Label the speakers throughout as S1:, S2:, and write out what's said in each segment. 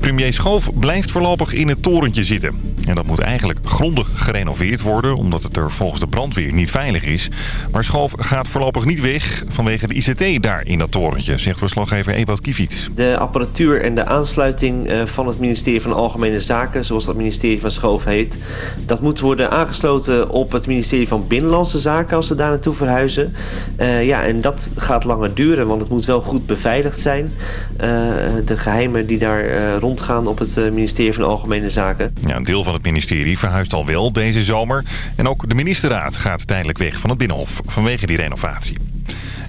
S1: Premier Schoof blijft voorlopig in het torentje zitten. En dat moet eigenlijk grondig gerenoveerd worden... omdat het er volgens de brandweer niet veilig is. Maar Schoof gaat voorlopig niet weg vanwege de ICT daar in dat torentje... zegt verslaggever Ewout Kiviet.
S2: De apparatuur en de aansluiting eh, van het ministerie van Algemene Zaken... zoals dat ministerie van Schoof heet... dat moet worden aangesloten op het ministerie van Binnenlandse Zaken... als ze daar naartoe verhuizen. Uh, ja, en dat gaat langer duren, want het moet wel goed beveiligd zijn. Uh, de geheimen die daar rond op het eh, ministerie van Algemene Zaken.
S1: Ja, een deel van het ministerie verhuist al wel deze zomer. En ook de ministerraad gaat tijdelijk weg van het Binnenhof vanwege die renovatie.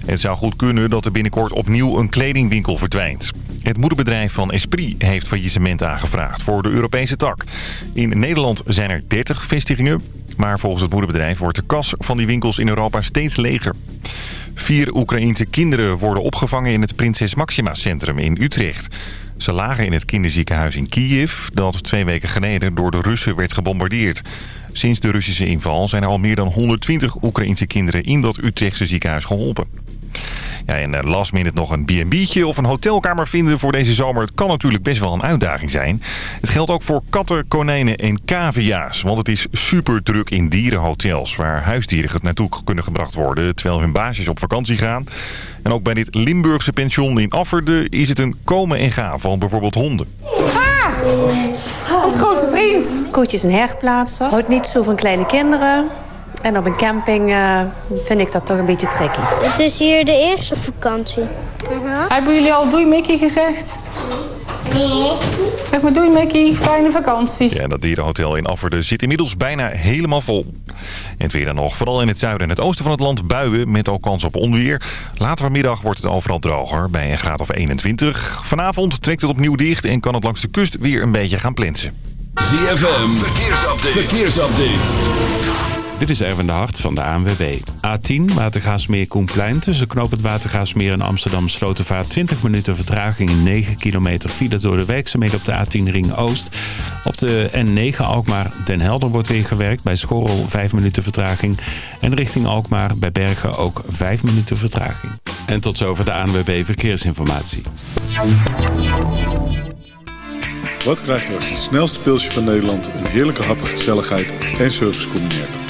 S1: Het zou goed kunnen dat er binnenkort opnieuw een kledingwinkel verdwijnt. Het moederbedrijf van Esprit heeft faillissement aangevraagd voor de Europese tak. In Nederland zijn er 30 vestigingen. Maar volgens het moederbedrijf wordt de kas van die winkels in Europa steeds leger. Vier Oekraïense kinderen worden opgevangen in het Prinses Maxima Centrum in Utrecht. Ze lagen in het kinderziekenhuis in Kiev... dat twee weken geleden door de Russen werd gebombardeerd. Sinds de Russische inval zijn er al meer dan 120 Oekraïnse kinderen... in dat Utrechtse ziekenhuis geholpen. Ja, en eh, last minute nog een B&B'tje of een hotelkamer vinden voor deze zomer. Het kan natuurlijk best wel een uitdaging zijn. Het geldt ook voor katten, konijnen en cavia's. Want het is super druk in dierenhotels waar huisdieren naartoe kunnen gebracht worden... terwijl hun baasjes op vakantie gaan. En ook bij dit Limburgse pension in Afferde is het een komen en gaan van bijvoorbeeld honden.
S3: Ah, ons grote vriend.
S4: Koetjes en herplaatsen. Houdt niet zo van kleine kinderen. En op een camping uh, vind ik dat toch een beetje tricky.
S5: Het is hier de eerste vakantie.
S3: Uh -huh. Hebben jullie al doei Mickey gezegd? Nee. Zeg maar doei Mickey, fijne vakantie.
S1: Ja, dat dierenhotel in Afferde zit inmiddels bijna helemaal vol. En het weer dan nog, vooral in het zuiden en het oosten van het land buien met ook kans op onweer. Later vanmiddag wordt het overal droger, bij een graad of 21. Vanavond trekt het opnieuw dicht en kan het langs de kust weer een beetje gaan plensen.
S6: ZFM, verkeersupdate. verkeersupdate.
S7: Dit is Erwin de Hart van de ANWB. A10 Watergaasmeer Koenplein tussen knoop het Watergaasmeer en Amsterdam Slotenvaart 20 minuten vertraging in 9 kilometer file door de werkzaamheden op de A10 Ring Oost. Op de N9 Alkmaar Den Helder wordt weer gewerkt bij Schorrel 5 minuten vertraging. En richting Alkmaar bij Bergen ook 5 minuten vertraging. En tot zover de ANWB Verkeersinformatie.
S8: Wat krijg je als het snelste pilsje van Nederland een heerlijke hap, gezelligheid en service combineert?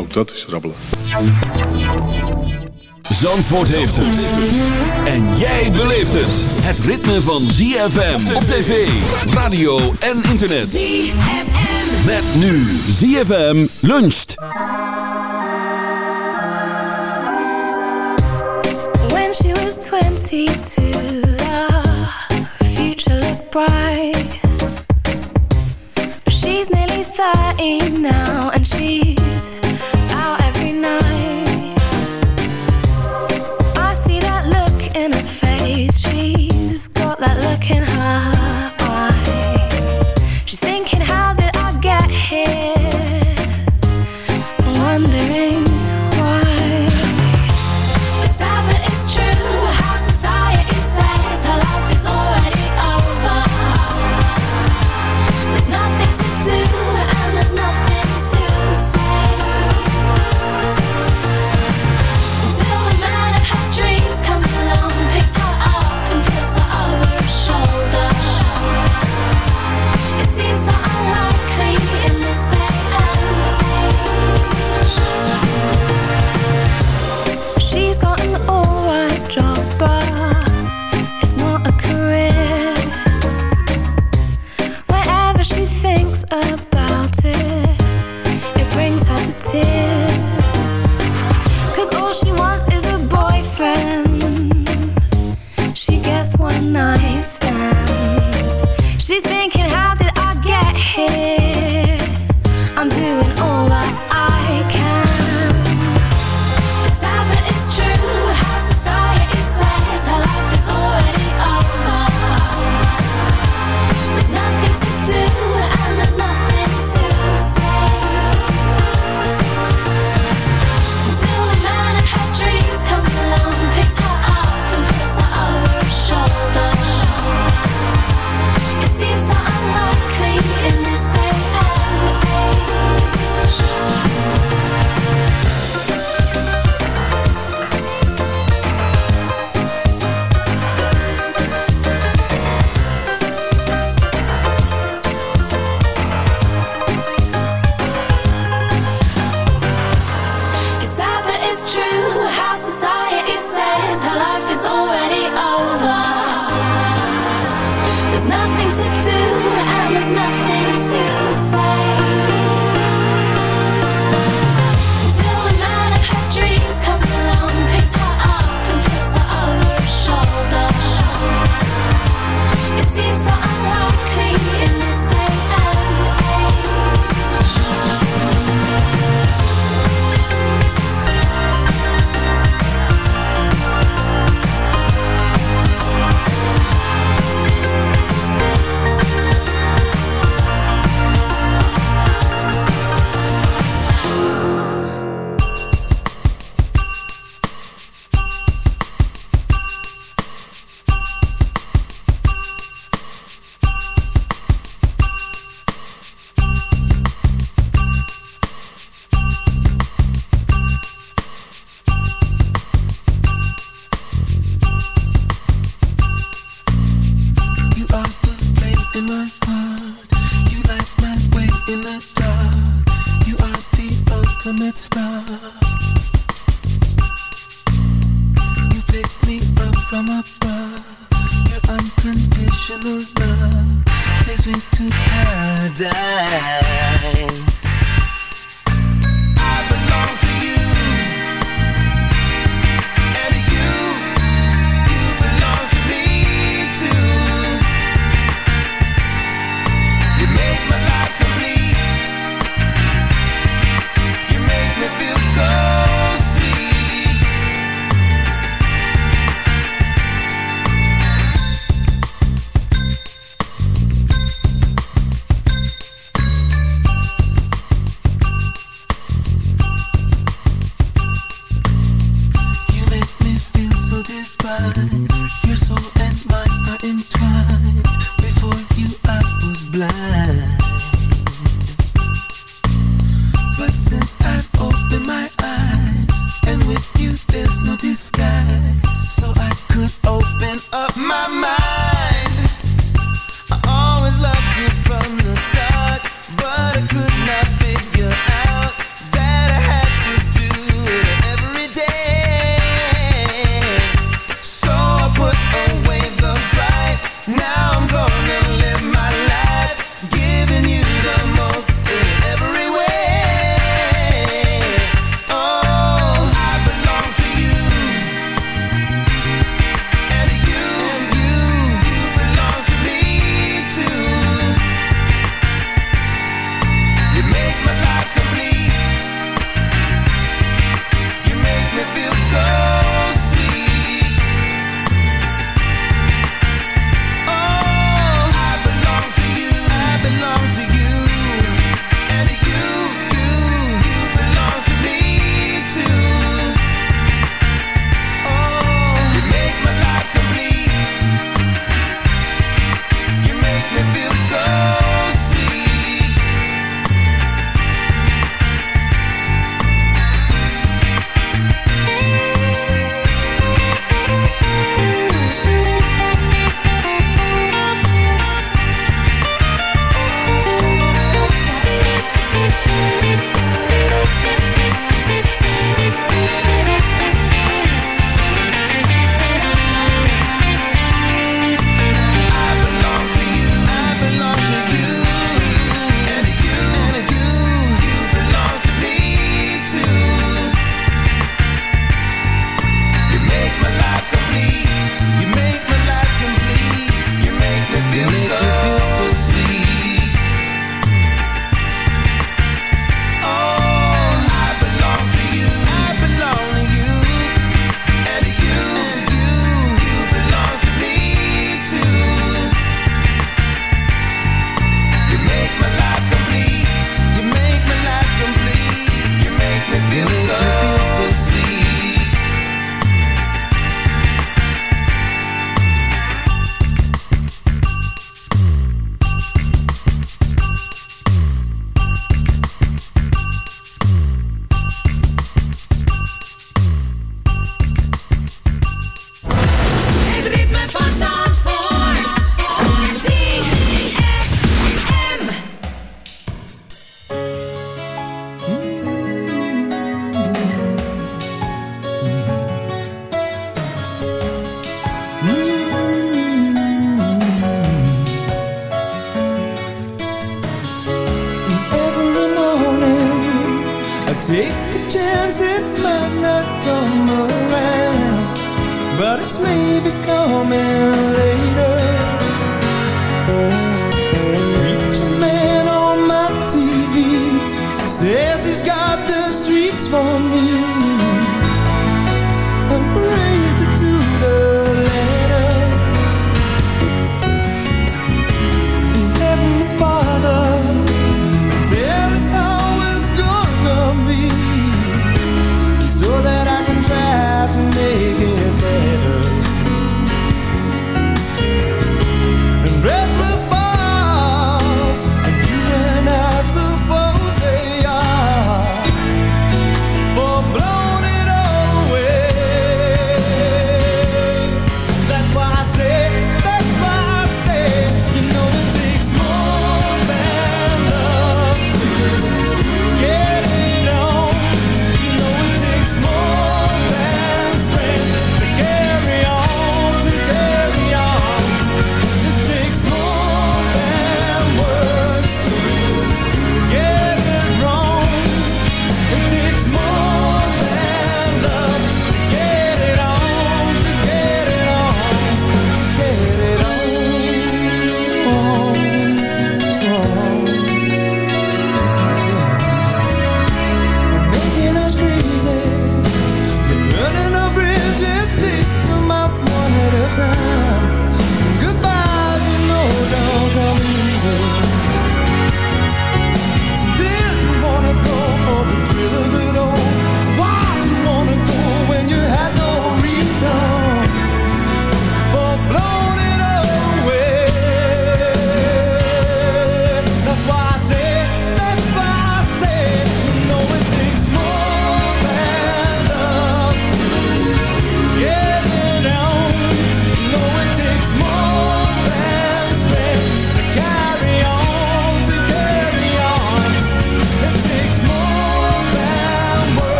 S8: Ook dat is rabbelen.
S6: Zandvoort heeft het. En jij beleeft het. Het ritme van ZFM op tv, radio en internet. ZFM. Met nu ZFM luncht.
S9: When she was 22, the future looked bright. But she's nearly 30 now and she's that look in her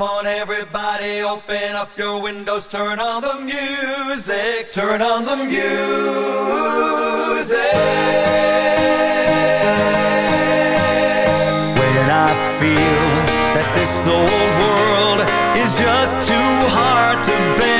S10: Come on,
S11: everybody, open up your windows, turn on the music, turn on the music. When I feel that this old world is just too hard to bear,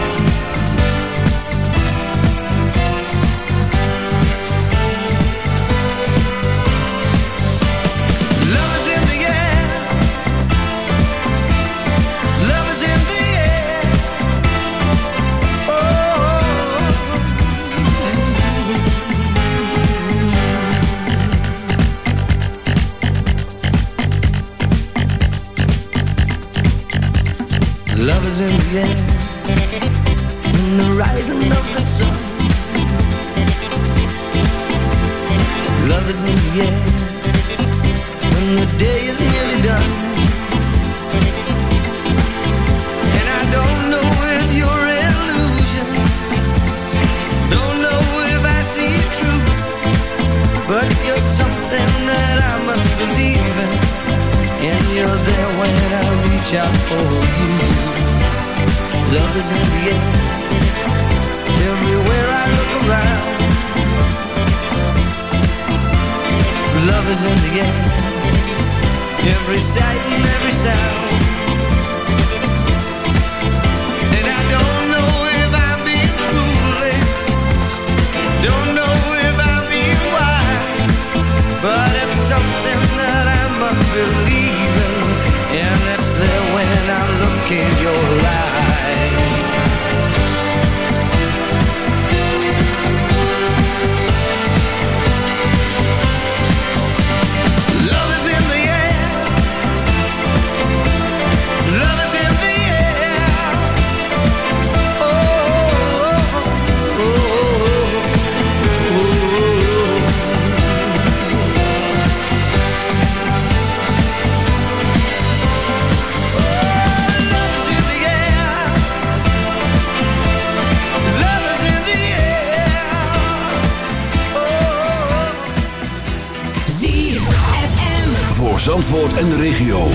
S6: Zandvoort en de regio.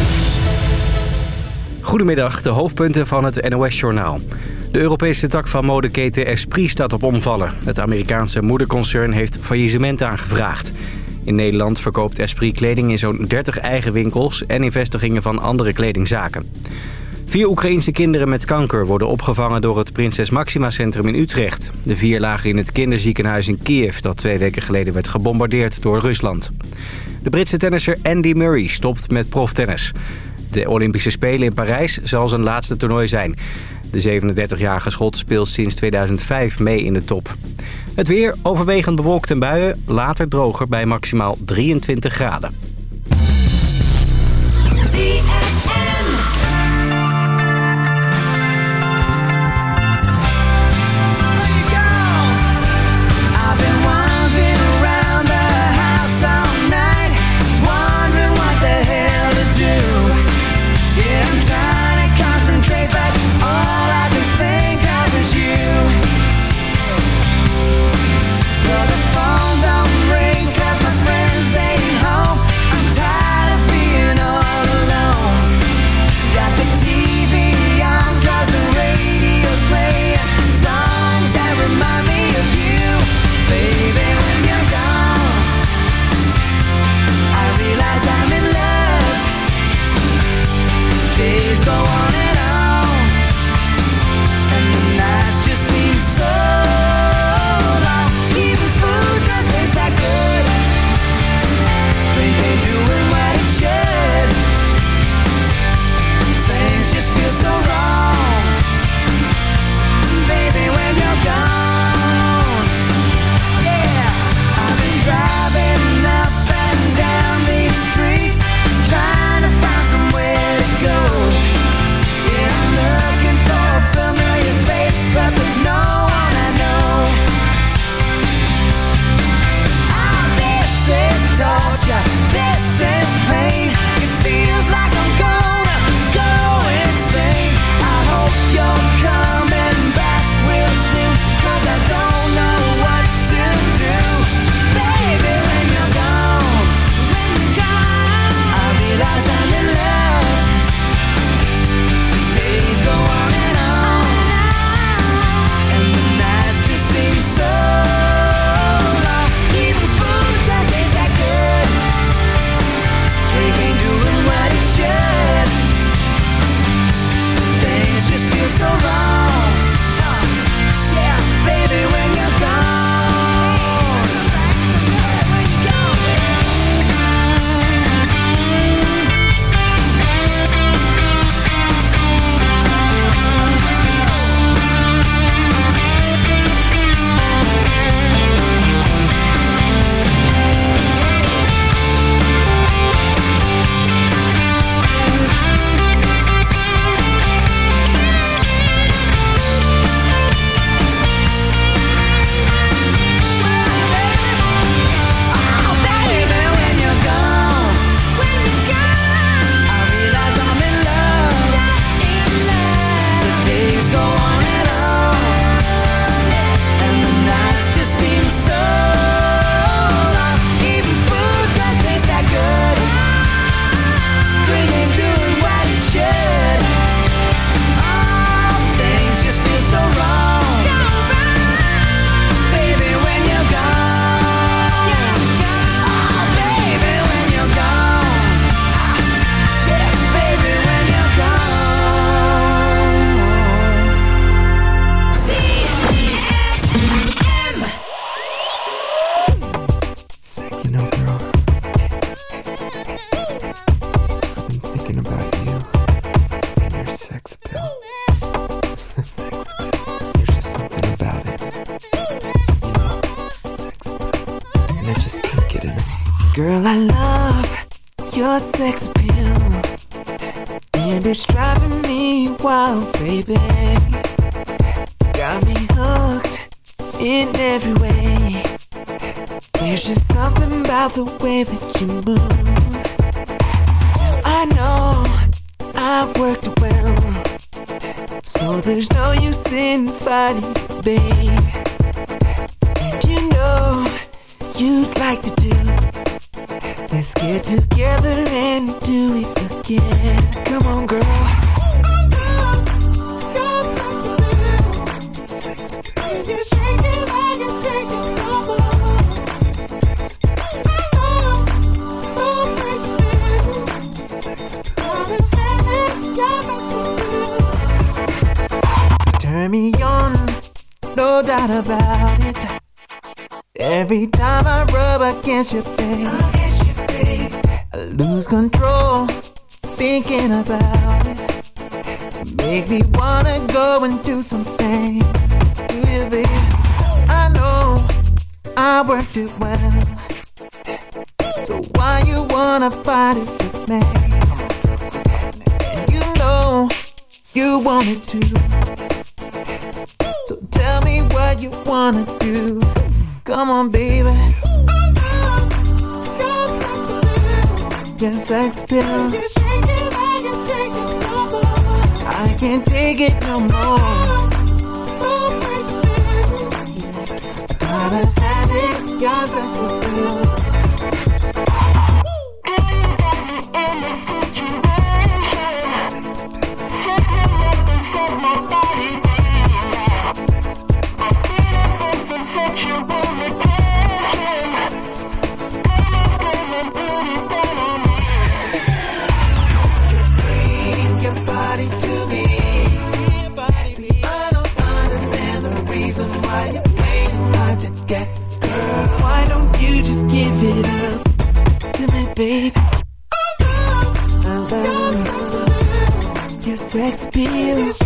S12: Goedemiddag, de hoofdpunten van het NOS-journaal. De Europese tak van modeketen Esprit staat op omvallen. Het Amerikaanse moederconcern heeft faillissement aangevraagd. In Nederland verkoopt Esprit kleding in zo'n 30 eigen winkels... en in vestigingen van andere kledingzaken. Vier Oekraïense kinderen met kanker worden opgevangen door het Prinses Maxima Centrum in Utrecht. De vier lagen in het kinderziekenhuis in Kiev... dat twee weken geleden werd gebombardeerd door Rusland. De Britse tennisser Andy Murray stopt met proftennis. De Olympische Spelen in Parijs zal zijn laatste toernooi zijn. De 37-jarige schot speelt sinds 2005 mee in de top. Het weer overwegend bewolkt en buien, later droger bij maximaal 23 graden.
S13: me wanna go and do some things. Do you, babe? I know I worked it well. So why you wanna fight it with me? You know you want it too. So tell me what you wanna do. Come on, baby. Your sex pill can't take it no more. I gotta have it, yes, that's what sex appeal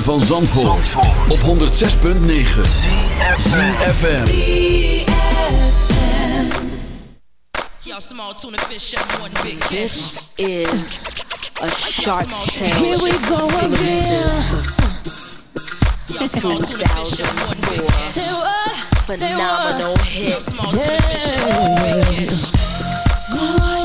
S6: van Zandvoort, op 106.9 CFFM
S14: This is a Shark
S15: Here we go again
S14: Phenomenal hit. Yeah.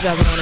S15: drugging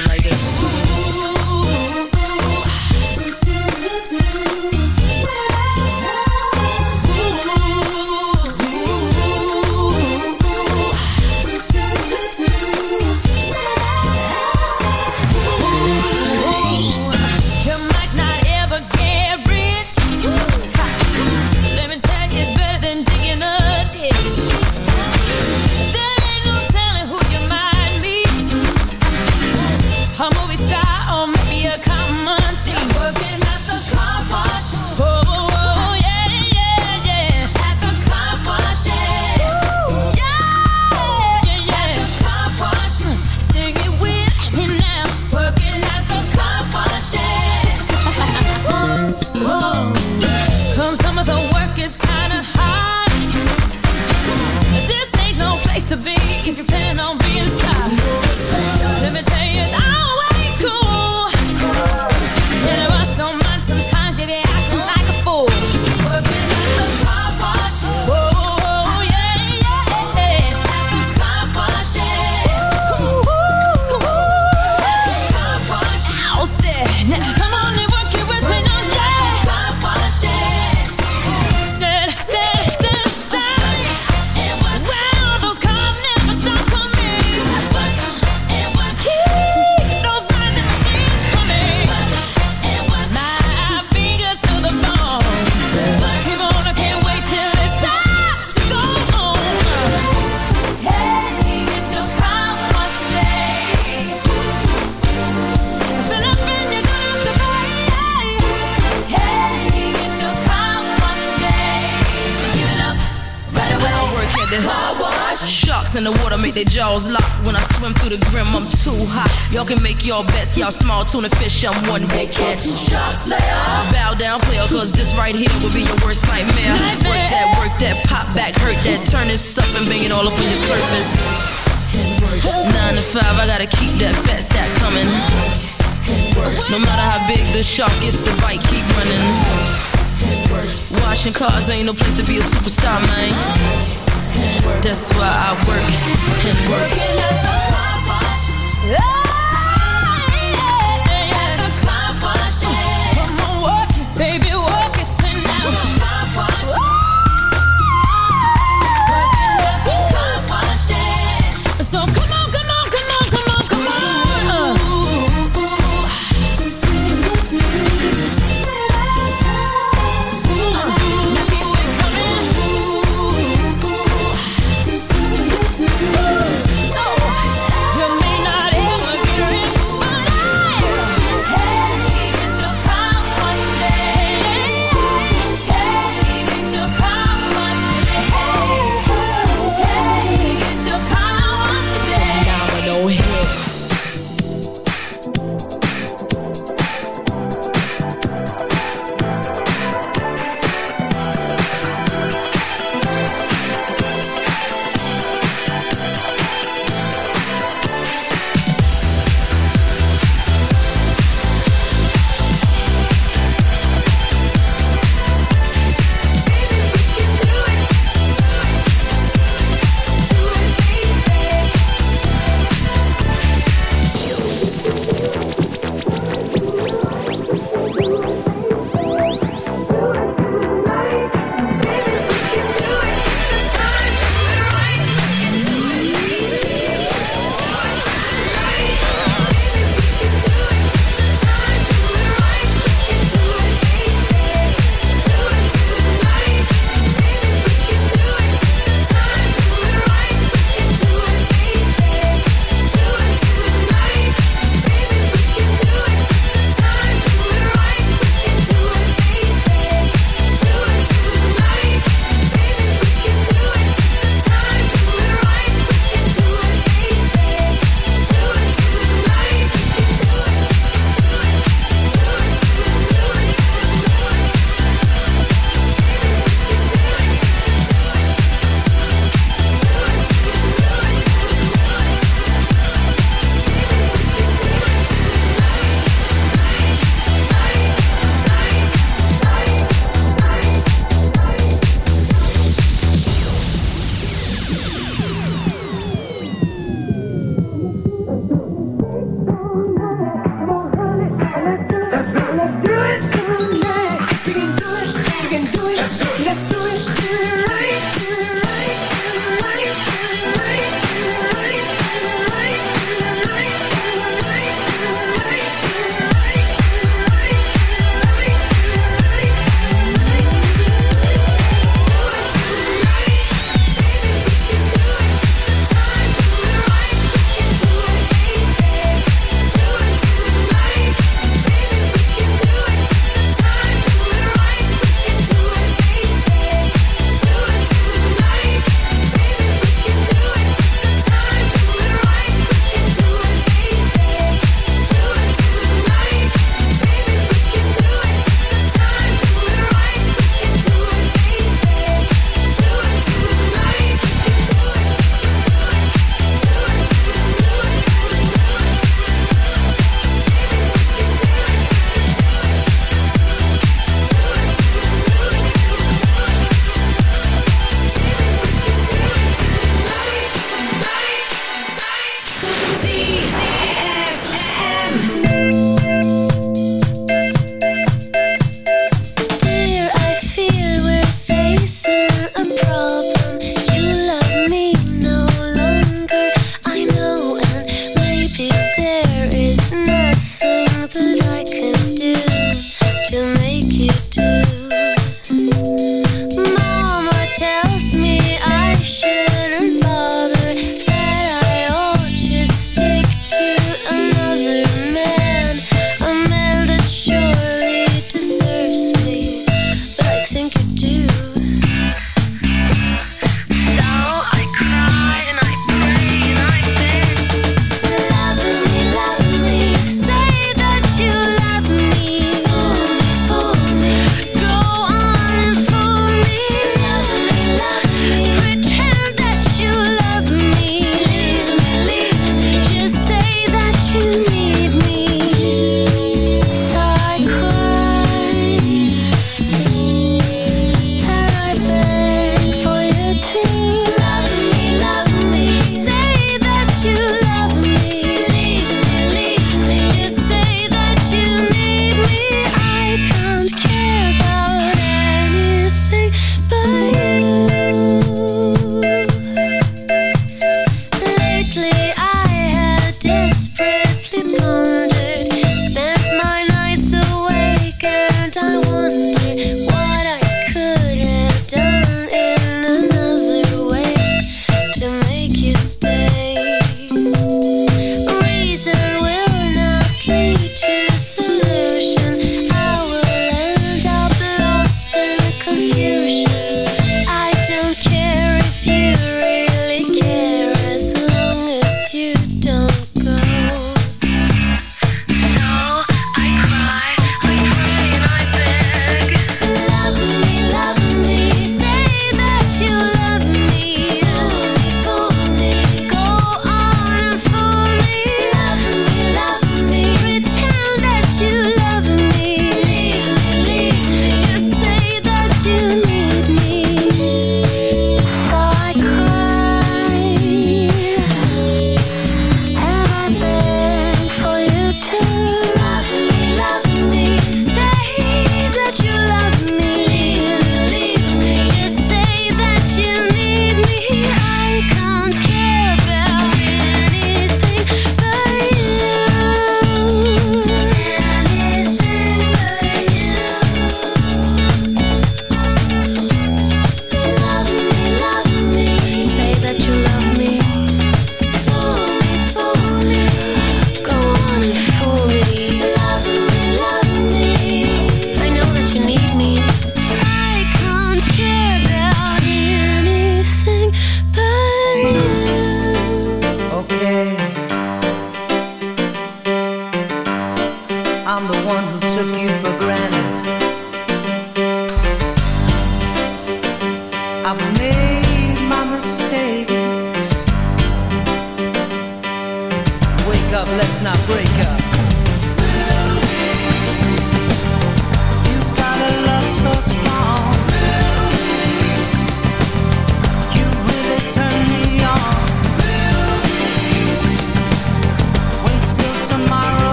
S15: ain't no place to be a superstar, man.